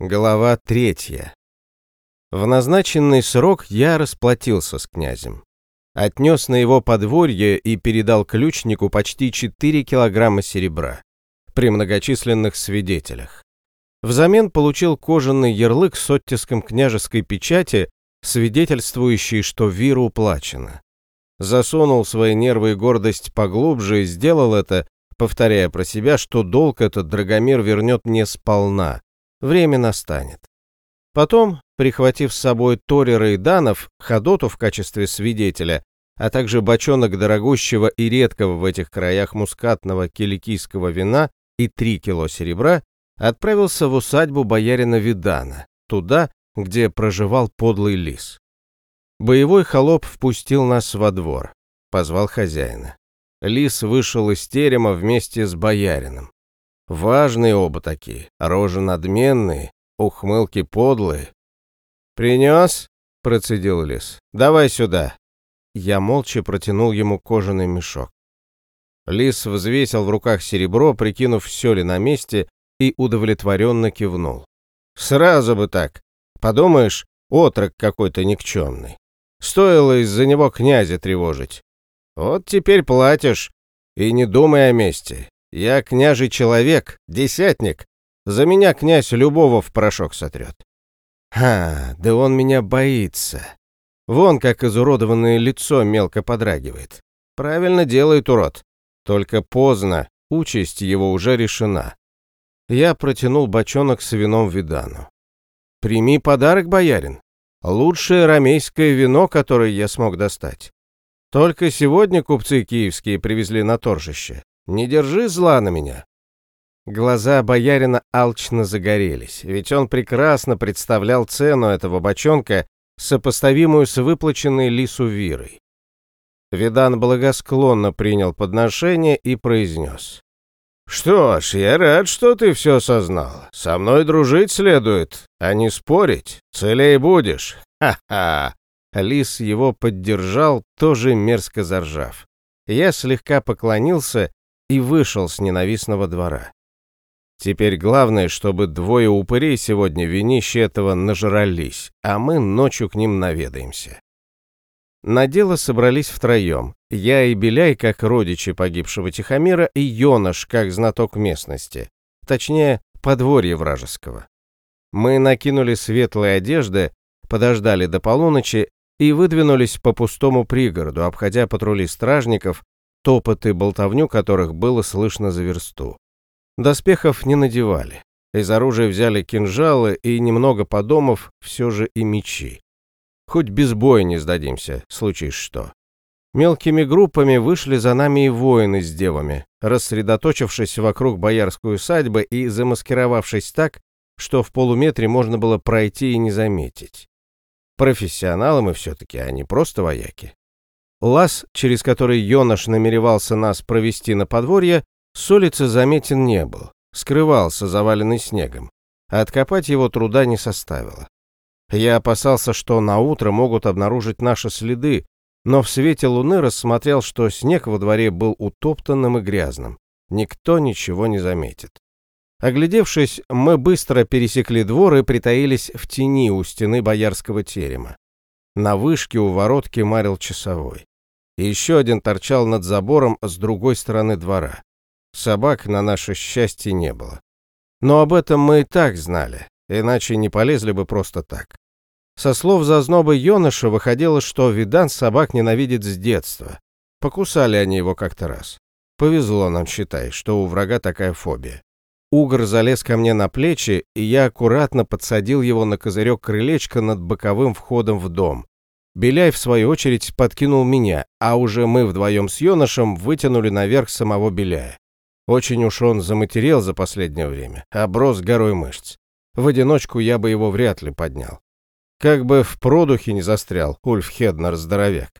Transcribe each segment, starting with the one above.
Глава третья. В назначенный срок я расплатился с князем. Отнес на его подворье и передал ключнику почти 4 килограмма серебра при многочисленных свидетелях. Взамен получил кожаный ярлык с оттиском княжеской печати, свидетельствующий, что вира уплачена. Засунул свои нервы и гордость поглубже и сделал это, повторяя про себя, что долг этот Драгомир вернет мне сполна, время настанет. Потом, прихватив с собой Торера и Данов, Ходоту в качестве свидетеля, а также бочонок дорогущего и редкого в этих краях мускатного киликийского вина и три кило серебра, отправился в усадьбу боярина Видана, туда, где проживал подлый лис. Боевой холоп впустил нас во двор, позвал хозяина. Лис вышел из терема вместе с боярином. Важные оба такие, рожи надменные, ухмылки подлые. «Принес?» — процедил лис. «Давай сюда». Я молча протянул ему кожаный мешок. Лис взвесил в руках серебро, прикинув, все ли на месте, и удовлетворенно кивнул. «Сразу бы так. Подумаешь, отрок какой-то никчемный. Стоило из-за него князя тревожить. Вот теперь платишь, и не думай о мести. Я княжий человек, десятник. За меня князь любого в порошок сотрет. Ха, да он меня боится. Вон как изуродованное лицо мелко подрагивает. Правильно делает урод. Только поздно, участь его уже решена. Я протянул бочонок с вином Видану. «Прими подарок, боярин. Лучшее ромейское вино, которое я смог достать. Только сегодня купцы киевские привезли на торжище. Не держи зла на меня». Глаза боярина алчно загорелись, ведь он прекрасно представлял цену этого бочонка, сопоставимую с выплаченной лису вирой. Видан благосклонно принял подношение и произнес. «Что ж, я рад, что ты все осознал. Со мной дружить следует, а не спорить. Целей будешь. Ха-ха!» Лис его поддержал, тоже мерзко заржав. Я слегка поклонился и вышел с ненавистного двора. Теперь главное, чтобы двое упырей сегодня винище этого нажрались, а мы ночью к ним наведаемся. На дело собрались втроем. Я и Беляй, как родичи погибшего Тихомира, и Йоныш, как знаток местности. Точнее, подворье вражеского. Мы накинули светлые одежды, подождали до полуночи и выдвинулись по пустому пригороду, обходя патрули стражников, топот и болтовню которых было слышно за версту. Доспехов не надевали. Из оружия взяли кинжалы и, немного подумав, все же и мечи. Хоть без боя не сдадимся, случись что. Мелкими группами вышли за нами и воины с девами, рассредоточившись вокруг боярской усадьбы и замаскировавшись так, что в полуметре можно было пройти и не заметить. Профессионалы мы все-таки, а не просто вояки. Лаз, через который Йонаш намеревался нас провести на подворье, с улицы заметен не был, скрывался, заваленный снегом. А откопать его труда не составило. Я опасался, что на утро могут обнаружить наши следы, но в свете луны рассмотрел, что снег во дворе был утоптанным и грязным. Никто ничего не заметит. Оглядевшись, мы быстро пересекли двор и притаились в тени у стены боярского терема. На вышке у ворот кемарил часовой и еще один торчал над забором с другой стороны двора. Собак на наше счастье не было. Но об этом мы и так знали, иначе не полезли бы просто так. Со слов зазнобы Йоныша выходило, что Видан собак ненавидит с детства. Покусали они его как-то раз. Повезло нам, считай, что у врага такая фобия. Угор залез ко мне на плечи, и я аккуратно подсадил его на козырек крылечка над боковым входом в дом, Беляй, в свою очередь, подкинул меня, а уже мы вдвоем с Йонашем вытянули наверх самого Беляя. Очень уж он заматерел за последнее время, оброс горой мышц. В одиночку я бы его вряд ли поднял. Как бы в продухе не застрял Ульф Хеднер здоровяк.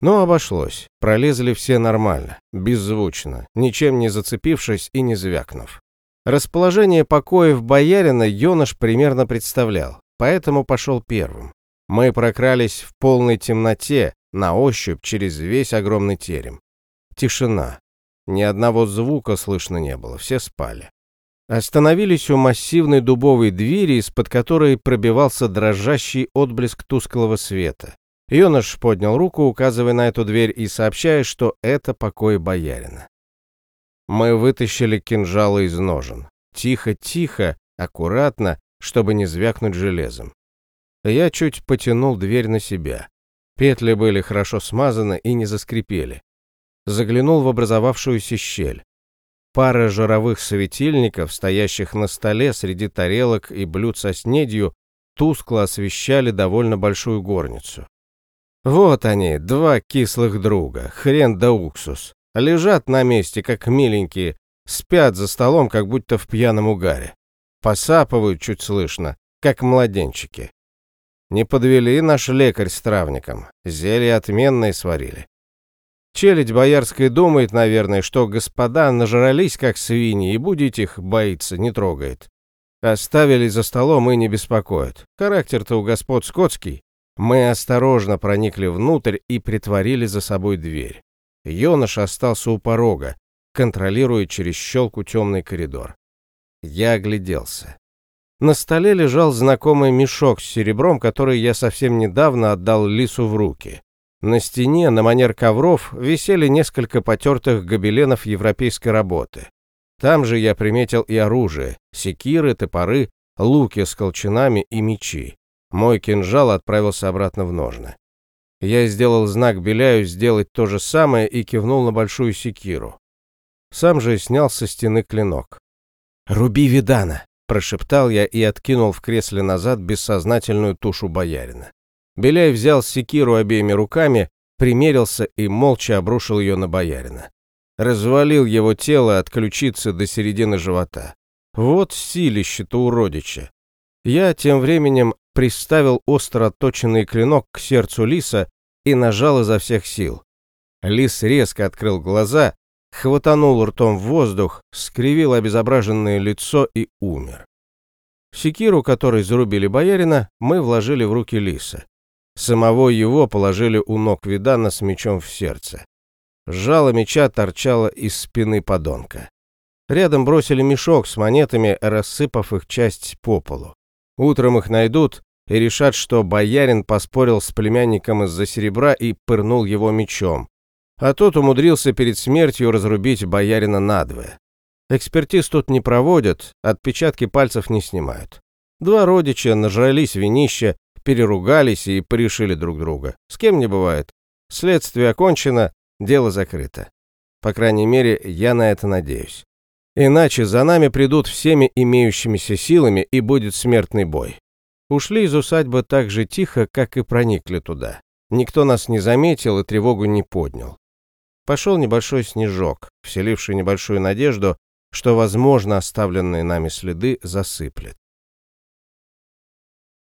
Но обошлось, пролезли все нормально, беззвучно, ничем не зацепившись и не звякнув. Расположение покоев боярина Йонаш примерно представлял, поэтому пошел первым. Мы прокрались в полной темноте, на ощупь через весь огромный терем. Тишина. Ни одного звука слышно не было, все спали. Остановились у массивной дубовой двери, из-под которой пробивался дрожащий отблеск тусклого света. Юнош поднял руку, указывая на эту дверь и сообщая, что это покой боярина. Мы вытащили кинжалы из ножен. Тихо-тихо, аккуратно, чтобы не звякнуть железом. Я чуть потянул дверь на себя. Петли были хорошо смазаны и не заскрипели. Заглянул в образовавшуюся щель. Пара жировых светильников, стоящих на столе среди тарелок и блюд со снедью, тускло освещали довольно большую горницу. Вот они, два кислых друга, хрен да уксус. Лежат на месте, как миленькие, спят за столом, как будто в пьяном угаре. Посапывают чуть слышно, как младенчики. Не подвели наш лекарь с травником, зелье отменное сварили. Челядь боярская думает, наверное, что господа нажрались, как свиньи, и будить их боится, не трогает. Оставили за столом и не беспокоят. Характер-то у господ скотский. Мы осторожно проникли внутрь и притворили за собой дверь. Йоныш остался у порога, контролируя через щелку темный коридор. Я огляделся. На столе лежал знакомый мешок с серебром, который я совсем недавно отдал Лису в руки. На стене, на манер ковров, висели несколько потертых гобеленов европейской работы. Там же я приметил и оружие, секиры, топоры, луки с колчанами и мечи. Мой кинжал отправился обратно в ножны. Я сделал знак Беляю сделать то же самое и кивнул на большую секиру. Сам же снял со стены клинок. «Руби Видана!» прошептал я и откинул в кресле назад бессознательную тушу боярина. Беляй взял секиру обеими руками, примерился и молча обрушил ее на боярина. Развалил его тело от ключицы до середины живота. Вот силище-то уродича. Я тем временем приставил остро отточенный клинок к сердцу лиса и нажал изо всех сил. Лис резко открыл глаза, хватанул ртом в воздух, скривил обезображенное лицо и умер. Секиру, которой зарубили боярина, мы вложили в руки лиса. Самого его положили у ног Видана с мечом в сердце. Жало меча торчало из спины подонка. Рядом бросили мешок с монетами, рассыпав их часть по полу. Утром их найдут и решат, что боярин поспорил с племянником из-за серебра и пырнул его мечом, а тот умудрился перед смертью разрубить боярина надвое. Экспертиз тут не проводят, отпечатки пальцев не снимают. Два родича нажрались винища, переругались и порешили друг друга. С кем не бывает. Следствие окончено, дело закрыто. По крайней мере, я на это надеюсь. Иначе за нами придут всеми имеющимися силами и будет смертный бой. Ушли из усадьбы так же тихо, как и проникли туда. Никто нас не заметил и тревогу не поднял. Пошел небольшой снежок, вселивший небольшую надежду, что, возможно, оставленные нами следы засыплет.